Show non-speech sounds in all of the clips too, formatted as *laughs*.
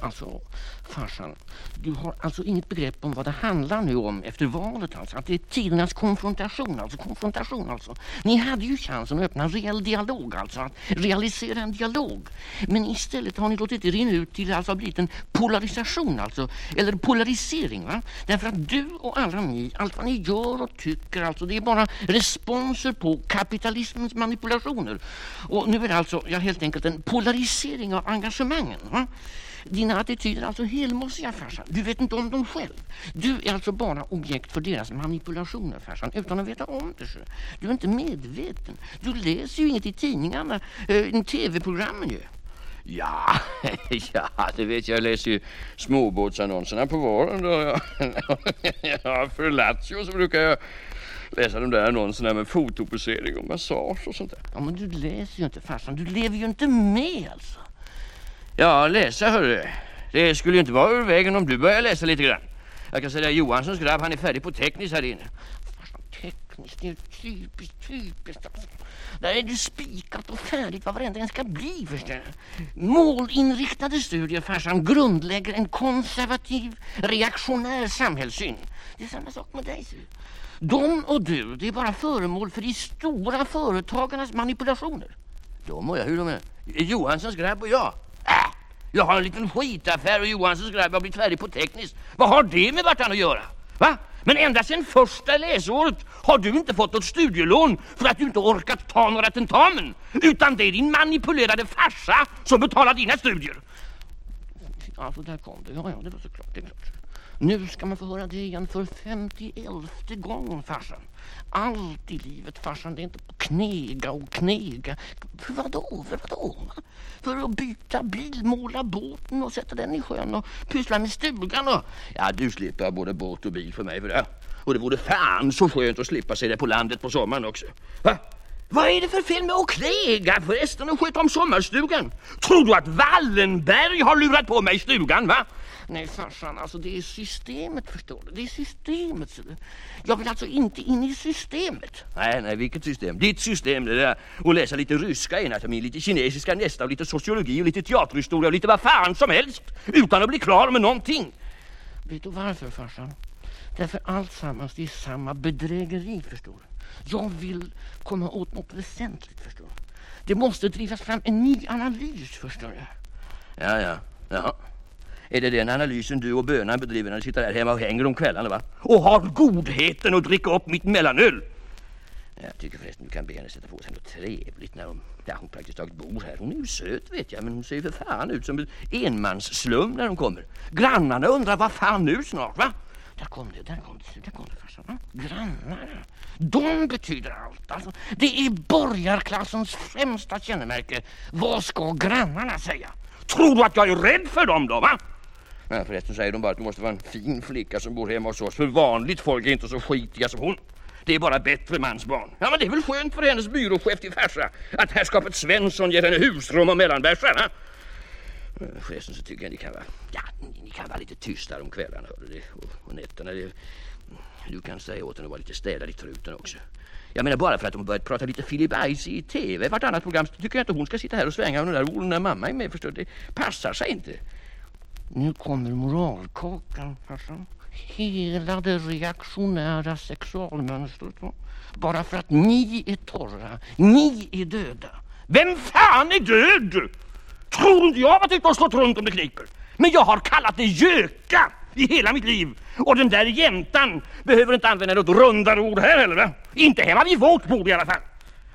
Alltså, farsan, du har alltså inget begrepp om vad det handlar nu om efter valet alltså. Att det är tidernas konfrontation, alltså konfrontation alltså. Ni hade ju chansen att öppna en reell dialog alltså, att realisera en dialog. Men istället har ni låtit det rinna ut till alltså blivit en polarisation alltså, eller polarisering va. Därför att du och alla ni, allt vad ni gör och tycker alltså, det är bara responser på kapitalismens manipulationer. Och nu är det alltså, ja helt enkelt en polarisering av engagemangen va. Dina attityder är alltså helmossiga farsan. Du vet inte om dem själv. Du är alltså bara objekt för deras manipulationer farsan utan att veta om det. Så. Du är inte medveten. Du läser ju inget i tidningarna, eh, tv-programmen ju. Ja, *laughs* ja, det vet jag. Jag läser ju småbåtsannonserna på våren. Då. *laughs* Ja, för Lazio så brukar jag läsa de där annonserna med fotoposering och massage och sånt där. Ja, men du läser ju inte farsan. Du lever ju inte med alltså. Ja, läsa hörru. Det skulle ju inte vara ur vägen om du börjar läsa lite grann. Jag kan säga Johanssons grabb, han är färdig på tekniskt här inne. Farsan, tekniskt, det är ju typiskt, typiskt. Där är det spikat och färdigt vad varenda en ska bli förstår Målinriktade studier farsan grundlägger en konservativ, reaktionär samhällssyn. Det är samma sak med dig. De och du, det är bara föremål för de stora företagarnas manipulationer. De och jag, hur de är? Johanssons grabb och jag. Jag har en liten skitaffär och Johanssons grabb har blivit färdig på tekniskt. Vad har det med vartan att göra? Va? Men ända sedan första läsåret har du inte fått något studielån för att du inte orkat ta några tentamen. Utan det är din manipulerade farsa som betalar dina studier. Alltså där kom det. Ja, ja, det var så klart. Det är klart. Nu ska man få höra det igen för femtioelfte gången farsan. Allt i livet farsan, det är inte på knega och knega. För vadå? För vadå? För att byta bil, måla båten och sätta den i sjön och pyssla med stugan och... Ja, du slipper både båt och bil för mig för det. Och det vore fan så skönt att slippa se det på landet på sommaren också. Va? Vad är det för fel med att knega förresten och sköta om sommarstugan? Tror du att Wallenberg har lurat på mig stugan va? Nej farsan, alltså det är systemet förstår du. Det är systemet. Jag vill alltså inte in i systemet. Nej, nej, vilket system? Ditt system det där. Och läsa lite ryska ena lite kinesiska nästa och lite sociologi och lite teaterhistoria och lite vad fan som helst. Utan att bli klar med någonting. Vet du varför farsan? Därför allt sammans det är samma bedrägeri förstår du. Jag vill komma åt något väsentligt förstår du. Det måste drivas fram en ny analys förstår du. Ja, ja, ja. Är det den analysen du och bönan bedriver när du sitter där hemma och hänger om kvällarna va? Och har godheten att dricka upp mitt mellanöl? Jag tycker förresten du kan be henne sätta på sig något trevligt när hon, ja, hon praktiskt taget bor här. Hon är ju söt vet jag men hon ser ju för fan ut som en enmansslum när hon kommer. Grannarna undrar vad fan nu snart va? Där kom det, där kom det, där kom det farsan. Grannarna, de betyder allt. Alltså, det är borgarklassens främsta kännemärke. Vad ska grannarna säga? Tror du att jag är rädd för dem då va? Men förresten säger de bara att du måste vara en fin flicka som bor hemma hos oss. För vanligt folk är inte så skitiga som hon. Det är bara bättre mansbarn. Ja, men det är väl skönt för hennes byråchef till farsa att herrskapet Svensson ger henne husrum och mellanbärsar. Förresten så tycker jag ni kan vara, ja, ni kan vara lite tystare om kvällarna hörde och, och nätterna. Det, du kan säga åt henne att vara lite städad i truten också. Jag menar bara för att hon börjat prata lite Philip Ice i tv vartannat program så tycker jag inte hon ska sitta här och svänga med den där orden när mamma är med förstår Det passar sig inte. Nu kommer moralkakan farsan. Hela det reaktionära sexualmönstret. Bara för att ni är torra. Ni är döda. Vem fan är död? Tror inte jag varit ute och slått runt om det kniper. Men jag har kallat det göka i hela mitt liv. Och den där jäntan behöver inte använda något rundare ord här heller. Va? Inte hemma vid vårt bord i alla fall.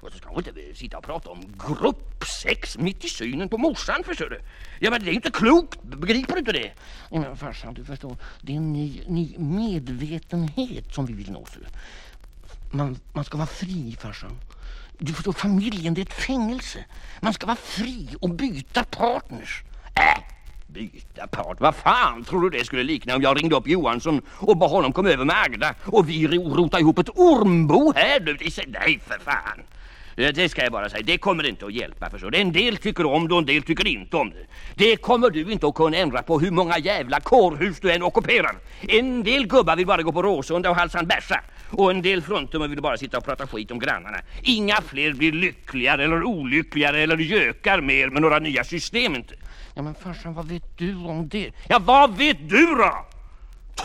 Och så ska hon inte sitta och prata om gruppsex mitt i synen på morsan förstår du. Ja men det är inte klokt, begriper du inte det? Ja, men farsan du förstår, det är en ny, ny medvetenhet som vi vill nå. För. Man, man ska vara fri farsan. Du förstår, familjen det är ett fängelse. Man ska vara fri och byta partners. Äh, byta part? Vad fan tror du det skulle likna om jag ringde upp Johansson och bad honom komma över med Agda och vi rotade ihop ett ormbo här du? Nej för fan. Det ska jag bara säga, det kommer inte att hjälpa för så. En del tycker om det och en del tycker inte om det. Det kommer du inte att kunna ändra på hur många jävla kårhus du än ockuperar. En del gubbar vill bara gå på Råsunda och halsan bärsa. Och en del fruntummer vill bara sitta och prata skit om grannarna. Inga fler blir lyckligare eller olyckligare eller gökar mer med några nya system inte. Ja men farsan, vad vet du om det? Ja, vad vet du då?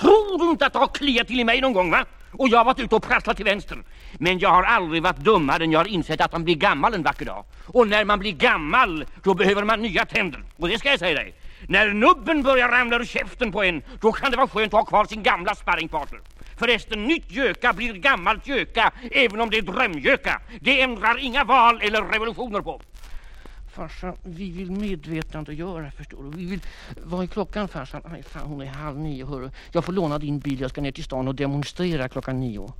Tror du inte att det har kliat till i mig någon gång va? Och jag har varit ute och prasslat till vänster. Men jag har aldrig varit dummare än jag har insett att man blir gammal en vacker dag. Och när man blir gammal, då behöver man nya tänder. Och det ska jag säga dig. När nubben börjar ramla ur käften på en, då kan det vara skönt att ha kvar sin gamla sparringpartner. Förresten, nytt göka blir gammalt göka, även om det är drömgöka. Det ändrar inga val eller revolutioner på. Farsan, vi vill medvetandegöra, förstår du. Vi vill... Vad är klockan farsan? Aj, fan, hon är halv nio, hörru. Jag får låna din bil, jag ska ner till stan och demonstrera klockan nio.